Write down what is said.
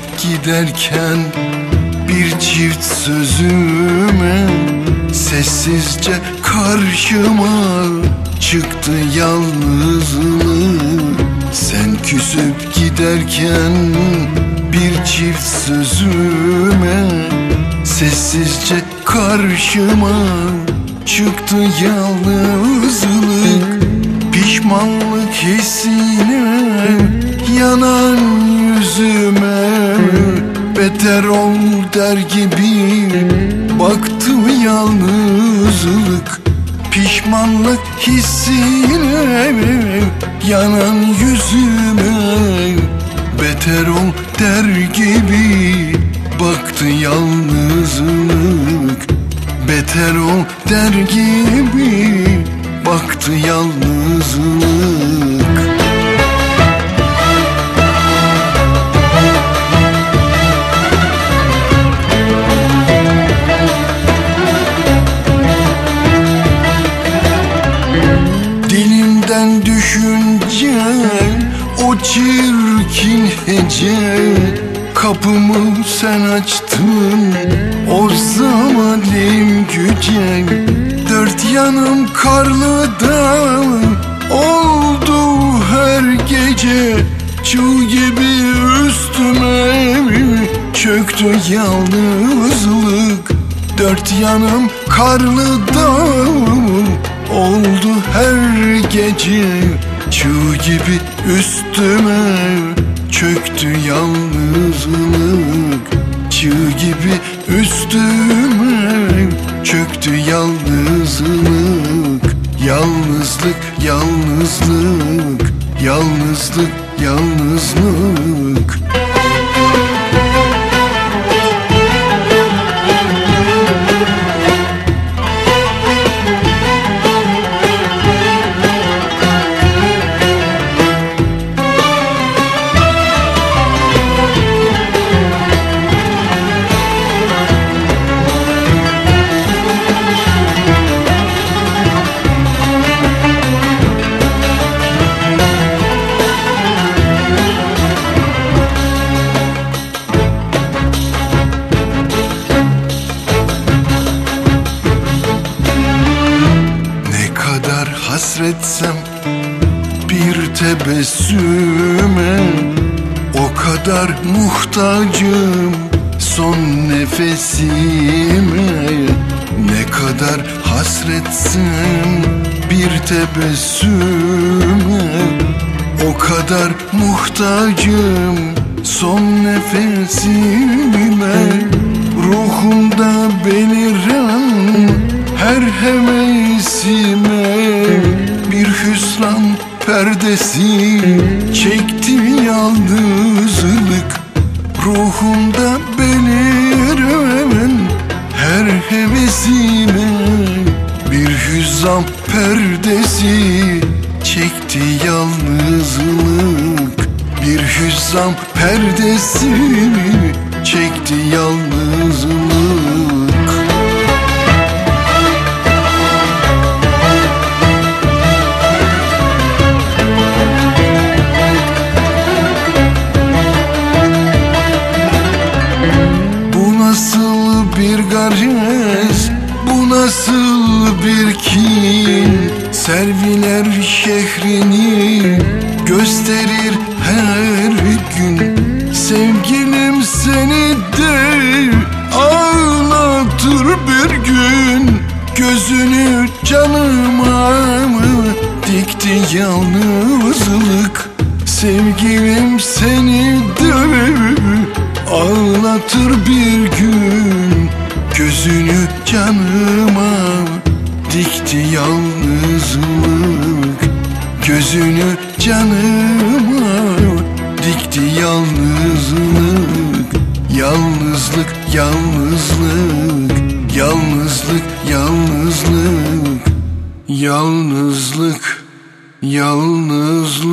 küsüp giderken bir çift sözüme Sessizce karşıma çıktı yalnızlık Sen küsüp giderken bir çift sözüme Sessizce karşıma çıktı yalnızlık Pişmanlık hissine yanan Beter ol der gibi baktı yalnızlık Pişmanlık hissine. Yanan yüzüme Beter ol der gibi. Baktı yalnızlık Beter ol der gibi. Baktı yalnızlık Kapımı sen açtın? O zalim güce Dört yanım karlı da oldu her gece. Çığ gibi üstüme çöktü yalnızlık? Dört yanım karlı da oldu her gece. Çığ gibi üstüme çöktü yalnızlık. Çığ gibi üstüme çöktü yalnızlık. Yalnızlık, yalnızlık, yalnızlık, yalnızlık hasretsem bir tebessüme O kadar muhtacım son nefesime. Ne kadar hasretsem bir tebessüme O kadar muhtacım son nefesime. Ruhumda beliren her hevesime Bir hüsran perdesi. Çekti yalnızlık Ruhumda beliren her hevesime. Bir hüsran perdesi çekti yalnızlık. Bir hüsran perdesi şehrini Gösterir her gün. Sevgilim seni de Ağlatır bir gün. Gözünü canıma Dikti yalnızlık? Sevgilim seni de Ağlatır bir gün. Gözünü canıma Dikti yalnızlık Gözünü canıma Dikti yalnızlık. Yalnızlık, yalnızlık Yalnızlık, yalnızlık. Yalnızlık, yalnızlık